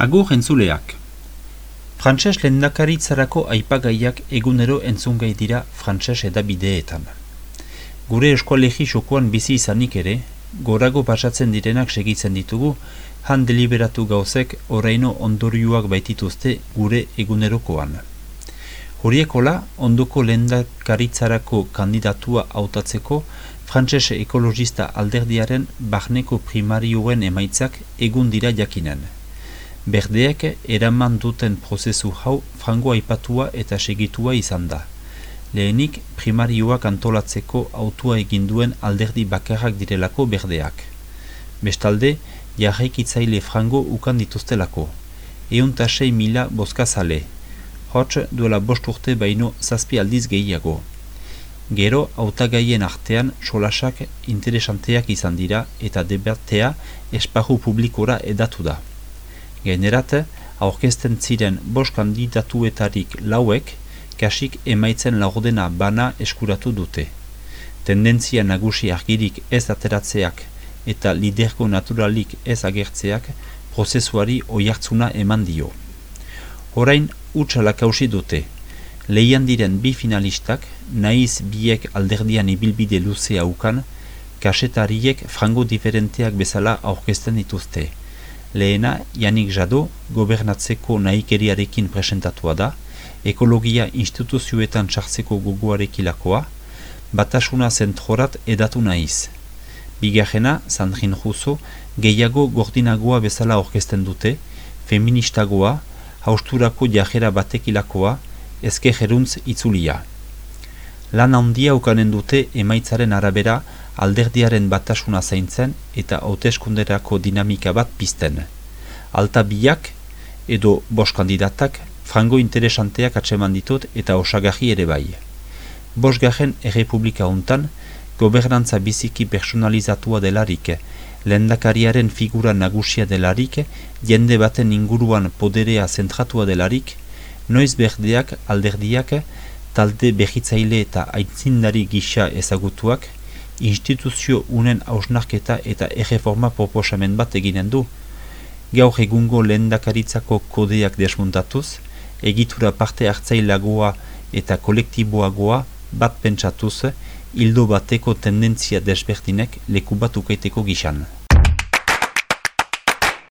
Agur entzuleak. Frantses lehendakaritzarako aipagaiak egunero entzungai dira frantses edabideetan. Gure eskualegi xokoan bizi izanik ere, gorago pasatzen direnak segitzen ditugu, han deliberatu gauzek oraino ondorioak baitituzte gure egunerokoan. Horiekola, ondoko lehendakaritzarako kandidatua hautatzeko, frantses ekologista alderdiaren barneko primarioen emaitzak egun dira jakinen. Berdeek eraman duten prozesu hau frango aipatua eta segitua izan da. Lehenik primarioak antolatzeko autua eginduen alderdi bakarrak direlako berdeak. Bestalde, jarraikitzaile frango ukan dituztelako. Eun tasei mila boskazale. Hots duela bost urte baino zazpi aldiz gehiago. Gero, hautagaien artean solasak interesanteak izan dira eta debatea esparru publikora edatu da. Generat, aurkezten ziren bost kandidatuetarik lauek, kasik emaitzen laurdena bana eskuratu dute. Tendentzia nagusi argirik ez ateratzeak eta liderko naturalik ez agertzeak prozesuari oiartzuna eman dio. Horain, utxala kausi dute. Leian diren bi finalistak, naiz biek alderdian ibilbide luzea ukan, kasetariek frango diferenteak bezala aurkezten dituzte. Lehena, Janik Jado, gobernatzeko nahikeriarekin presentatua da, ekologia instituzioetan txartzeko gogoarekilakoa, batasuna zentrorat edatu naiz. Bigarrena, Sandrin Russo, gehiago gordinagoa bezala orkesten dute, feministagoa, hausturako jajera batekilakoa, ezke jeruntz itzulia. Lan handia ukanen dute emaitzaren arabera alderdiaren batasuna zaintzen eta hauteskunderako dinamika bat pizten. Alta biak edo bos kandidatak frango interesanteak atseman ditut eta osagarri ere bai. Bos garen errepublika hontan, gobernantza biziki personalizatua delarik, lehendakariaren figura nagusia delarik, jende baten inguruan poderea zentratua delarik, noiz berdeak alderdiak, talde behitzaile eta aitzindari gisa ezagutuak, instituzio unen hausnarketa eta erreforma proposamen bat eginen du. Gaur egungo lehendakaritzako kodeak desmuntatuz, egitura parte hartzailagoa eta kolektiboagoa bat pentsatuz, hildo bateko tendentzia desbertinek leku bat ukaiteko gixan.